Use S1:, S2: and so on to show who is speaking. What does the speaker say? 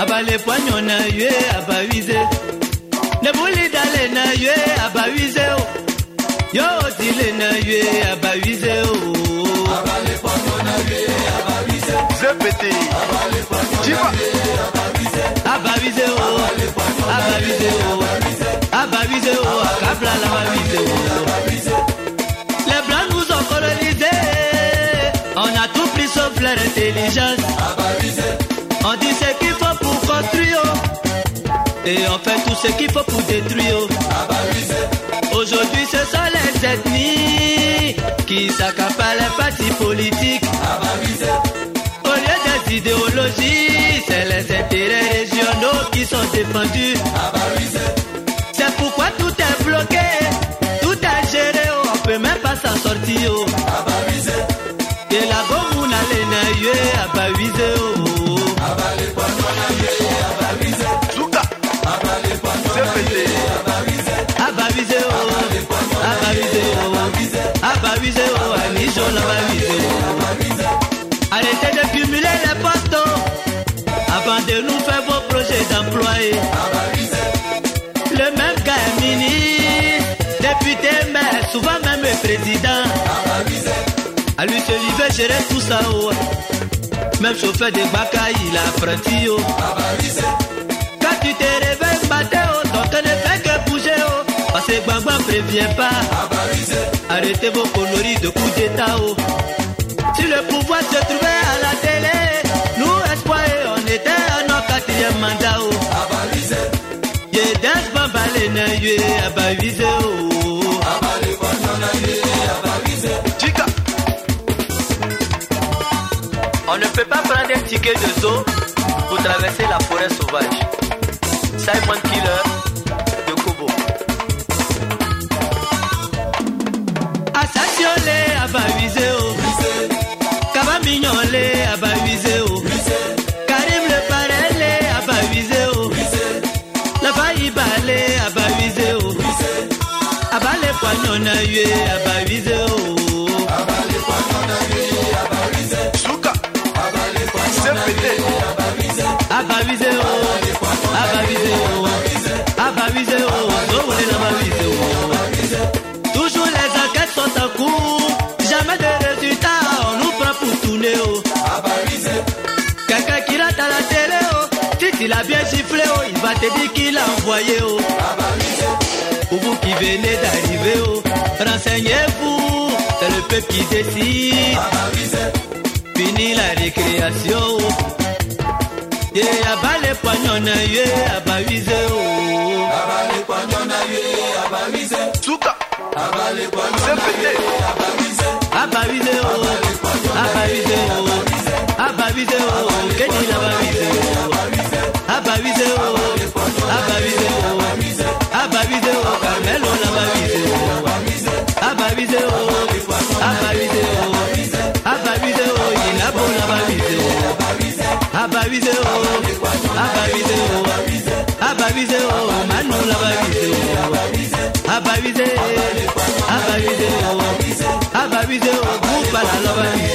S1: abale poignon na yue abawize. Nebuli dale na yue abawize o yo dile na yue abawize o
S2: zepete jiba
S1: abawize. O abawize. O abawize o akabla la bawize o les blancs nous ont colonisés. On a tout pris sauf leur intelligence on dit ce qu'il faut pour construire et on fait tout ce qu'il faut pour détruire aujourd'hui ce sont les ethnies qui s'accaparent les partis politiques au lieu des idéologies, c'est les intérêts régionaux qui sont défendus. C'est pourquoi tout est bloqué, tout est géré, on peut même pas s'en sortir. Arrêtez de cumuler les postes, oh. Avant de nous faire vos projets d'employés. Le même gars est ministre, député, maire, souvent même président. À lui seul, il veut gérer tout ça, oh. Même chauffeur de Baka, il a apprenti, oh. Pas. Arrêtez vos conneries de coup d'état, oh. Si le pouvoir se trouvait à la télé, nous espoir, on était à notre quatrième mandat, oh. Yedes bambale na yue abavize o.
S2: jika
S1: On ne peut pas prendre un ticket de zoo pour traverser la forêt sauvage. Simon Killer Asasiole abavize o. Kaba mignonle abavize o. Karim le parele abavize o. La faibale abavize o. Abale poignon na yue abavize o. abavize o tu l'as bien sifflé o il va te dire qu'il a envoyé o pour vous qui venez d'arriver o renseignez-vous c'est le peuple qui décide fini la récréation. Ye abale poignon na ye abavize o.
S2: zuka zepete
S1: Abavize o. Abavize o. Abavize o. Kedi la bavize lababize o ababize o ababize o manu lababize o ababize ababize o ababize o gúpàlà lababize.